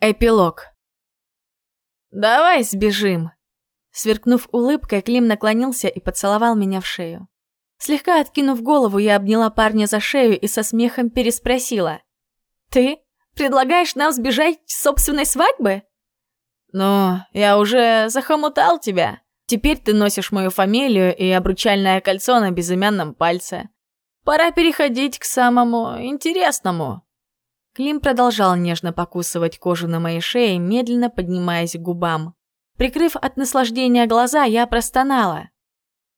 Эпилог. «Давай сбежим!» Сверкнув улыбкой, Клим наклонился и поцеловал меня в шею. Слегка откинув голову, я обняла парня за шею и со смехом переспросила. «Ты предлагаешь нам сбежать с собственной свадьбы?» «Ну, я уже захомутал тебя. Теперь ты носишь мою фамилию и обручальное кольцо на безымянном пальце. Пора переходить к самому интересному». Клим продолжал нежно покусывать кожу на моей шее, медленно поднимаясь к губам. Прикрыв от наслаждения глаза, я простонала.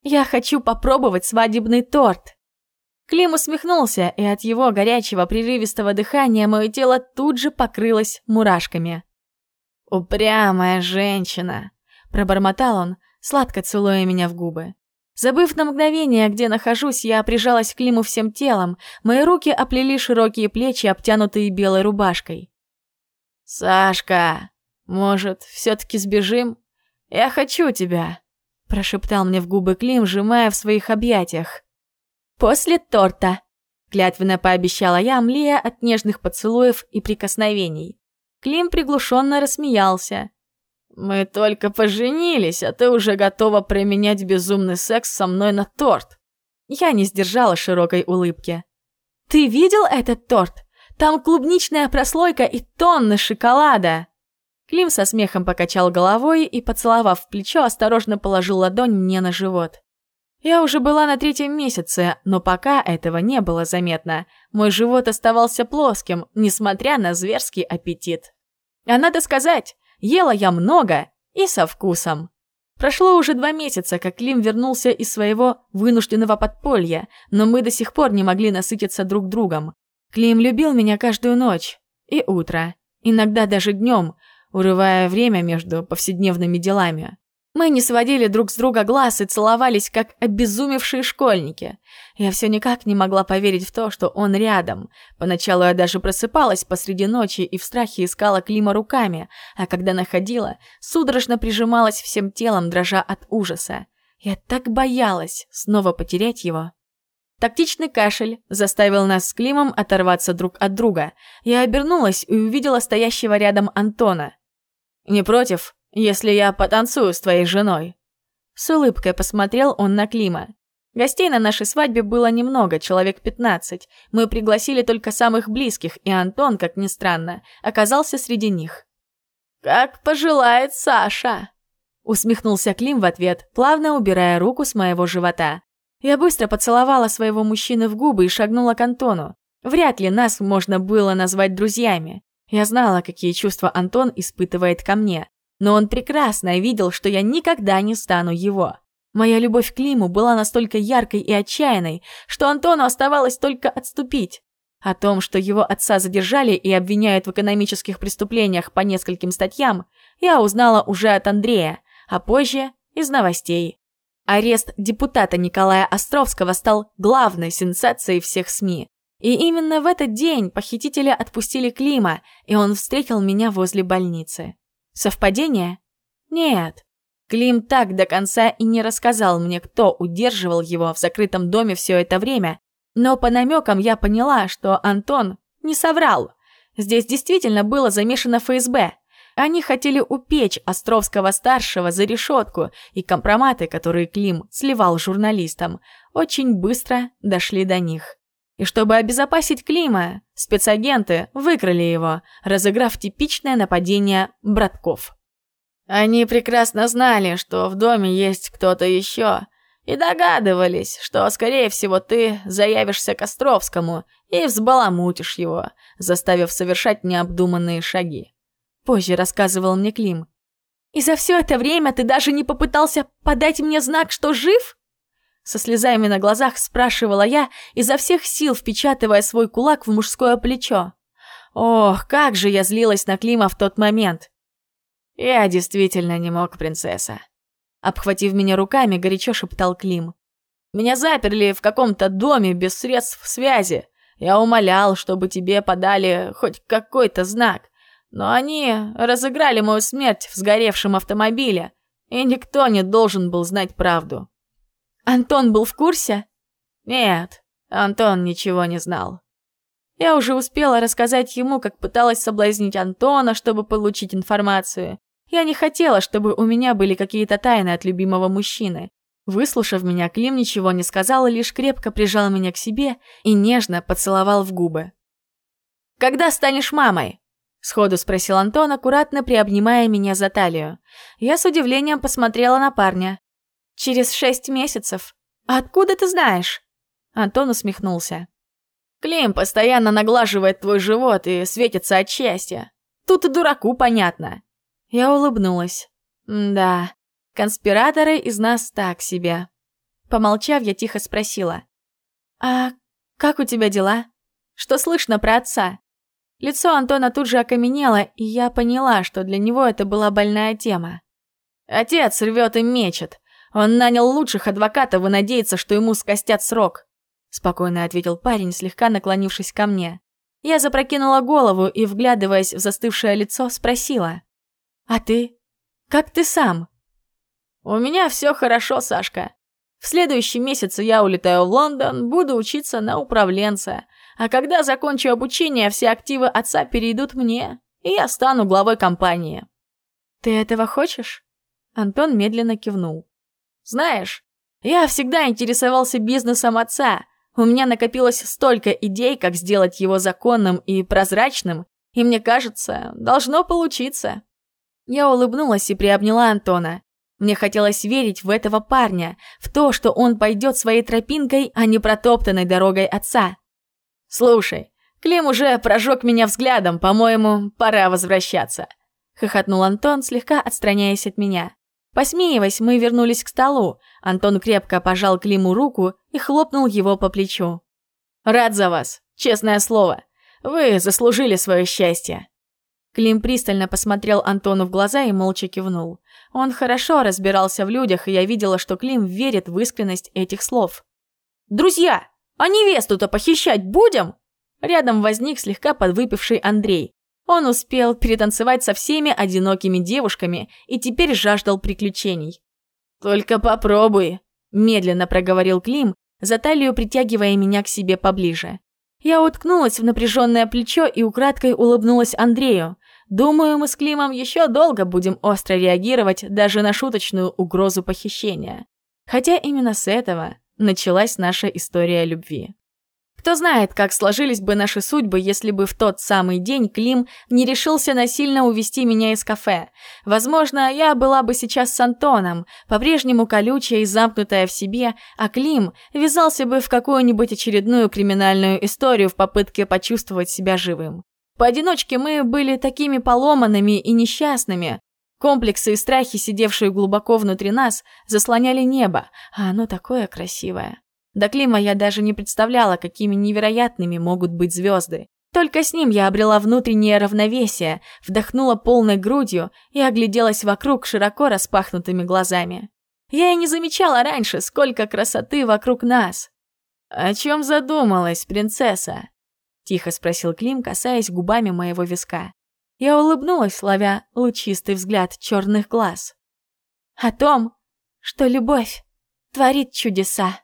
«Я хочу попробовать свадебный торт!» Клим усмехнулся, и от его горячего прерывистого дыхания мое тело тут же покрылось мурашками. «Упрямая женщина!» – пробормотал он, сладко целуя меня в губы. Забыв на мгновение, где нахожусь, я прижалась к Климу всем телом, мои руки оплели широкие плечи, обтянутые белой рубашкой. «Сашка, может, все-таки сбежим? Я хочу тебя», – прошептал мне в губы Клим, сжимая в своих объятиях. «После торта», – клятвенно пообещала я, млея от нежных поцелуев и прикосновений. Клим приглушенно рассмеялся. «Мы только поженились, а ты уже готова променять безумный секс со мной на торт». Я не сдержала широкой улыбки. «Ты видел этот торт? Там клубничная прослойка и тонны шоколада!» Клим со смехом покачал головой и, поцеловав в плечо, осторожно положил ладонь мне на живот. Я уже была на третьем месяце, но пока этого не было заметно. Мой живот оставался плоским, несмотря на зверский аппетит. А надо сказать, Ела я много и со вкусом. Прошло уже два месяца, как Клим вернулся из своего вынужденного подполья, но мы до сих пор не могли насытиться друг другом. Клим любил меня каждую ночь и утро, иногда даже днем, урывая время между повседневными делами. Мы не сводили друг с друга глаз и целовались, как обезумевшие школьники. Я все никак не могла поверить в то, что он рядом. Поначалу я даже просыпалась посреди ночи и в страхе искала Клима руками, а когда находила, судорожно прижималась всем телом, дрожа от ужаса. Я так боялась снова потерять его. Тактичный кашель заставил нас с Климом оторваться друг от друга. Я обернулась и увидела стоящего рядом Антона. «Не против?» Если я потанцую с твоей женой?» С улыбкой посмотрел он на Клима. Гостей на нашей свадьбе было немного, человек 15. Мы пригласили только самых близких, и Антон, как ни странно, оказался среди них. «Как пожелает Саша!» Усмехнулся Клим в ответ, плавно убирая руку с моего живота. Я быстро поцеловала своего мужчины в губы и шагнула к Антону. Вряд ли нас можно было назвать друзьями. Я знала, какие чувства Антон испытывает ко мне но он прекрасно видел, что я никогда не стану его. Моя любовь к Климу была настолько яркой и отчаянной, что Антону оставалось только отступить. О том, что его отца задержали и обвиняют в экономических преступлениях по нескольким статьям, я узнала уже от Андрея, а позже из новостей. Арест депутата Николая Островского стал главной сенсацией всех СМИ. И именно в этот день похитители отпустили Клима, и он встретил меня возле больницы. Совпадение? Нет. Клим так до конца и не рассказал мне, кто удерживал его в закрытом доме все это время, но по намекам я поняла, что Антон не соврал. Здесь действительно было замешано ФСБ. Они хотели упечь Островского-старшего за решетку, и компроматы, которые Клим сливал журналистам, очень быстро дошли до них. И чтобы обезопасить Клима, спецагенты выкрали его, разыграв типичное нападение братков. Они прекрасно знали, что в доме есть кто-то еще, и догадывались, что, скорее всего, ты заявишься к Островскому и взбаламутишь его, заставив совершать необдуманные шаги. Позже рассказывал мне Клим. «И за все это время ты даже не попытался подать мне знак, что жив?» Со слезами на глазах спрашивала я, изо всех сил впечатывая свой кулак в мужское плечо. Ох, как же я злилась на Клима в тот момент. Я действительно не мог, принцесса. Обхватив меня руками, горячо шептал Клим. Меня заперли в каком-то доме без средств связи. Я умолял, чтобы тебе подали хоть какой-то знак. Но они разыграли мою смерть в сгоревшем автомобиле, и никто не должен был знать правду. Антон был в курсе? Нет, Антон ничего не знал. Я уже успела рассказать ему, как пыталась соблазнить Антона, чтобы получить информацию. Я не хотела, чтобы у меня были какие-то тайны от любимого мужчины. Выслушав меня, Клим ничего не сказал, лишь крепко прижал меня к себе и нежно поцеловал в губы. «Когда станешь мамой?» — сходу спросил Антон, аккуратно приобнимая меня за талию. Я с удивлением посмотрела на парня. «Через шесть месяцев. Откуда ты знаешь?» Антон усмехнулся. «Клим постоянно наглаживает твой живот и светится от счастья. Тут и дураку понятно». Я улыбнулась. «Да, конспираторы из нас так себе». Помолчав, я тихо спросила. «А как у тебя дела? Что слышно про отца?» Лицо Антона тут же окаменело, и я поняла, что для него это была больная тема. Отец рвет и мечет. Он нанял лучших адвокатов и надеется, что ему скостят срок. Спокойно ответил парень, слегка наклонившись ко мне. Я запрокинула голову и, вглядываясь в застывшее лицо, спросила. «А ты? Как ты сам?» «У меня все хорошо, Сашка. В следующий месяц я улетаю в Лондон, буду учиться на управленца. А когда закончу обучение, все активы отца перейдут мне, и я стану главой компании. Ты этого хочешь? Антон медленно кивнул. Знаешь, я всегда интересовался бизнесом отца. У меня накопилось столько идей, как сделать его законным и прозрачным, и мне кажется, должно получиться. Я улыбнулась и приобняла Антона. Мне хотелось верить в этого парня, в то, что он пойдет своей тропинкой, а не протоптанной дорогой отца. «Слушай, Клим уже прожег меня взглядом, по-моему, пора возвращаться», — хохотнул Антон, слегка отстраняясь от меня. Посмеиваясь, мы вернулись к столу. Антон крепко пожал Климу руку и хлопнул его по плечу. «Рад за вас, честное слово. Вы заслужили свое счастье». Клим пристально посмотрел Антону в глаза и молча кивнул. Он хорошо разбирался в людях, и я видела, что Клим верит в искренность этих слов. «Друзья, а невесту-то похищать будем?» Рядом возник слегка подвыпивший Андрей. Он успел перетанцевать со всеми одинокими девушками и теперь жаждал приключений. «Только попробуй», – медленно проговорил Клим, за талию притягивая меня к себе поближе. Я уткнулась в напряженное плечо и украдкой улыбнулась Андрею. Думаю, мы с Климом еще долго будем остро реагировать даже на шуточную угрозу похищения. Хотя именно с этого началась наша история любви. Кто знает, как сложились бы наши судьбы, если бы в тот самый день Клим не решился насильно увести меня из кафе. Возможно, я была бы сейчас с Антоном, по-прежнему колючая и замкнутая в себе, а Клим ввязался бы в какую-нибудь очередную криминальную историю в попытке почувствовать себя живым. Поодиночке мы были такими поломанными и несчастными, Комплексы и страхи, сидевшие глубоко внутри нас, заслоняли небо, а оно такое красивое. До Клима я даже не представляла, какими невероятными могут быть звезды. Только с ним я обрела внутреннее равновесие, вдохнула полной грудью и огляделась вокруг широко распахнутыми глазами. Я и не замечала раньше, сколько красоты вокруг нас. «О чем задумалась, принцесса?» — тихо спросил Клим, касаясь губами моего виска. Я улыбнулась, ловя лучистый взгляд черных глаз. О том, что любовь творит чудеса.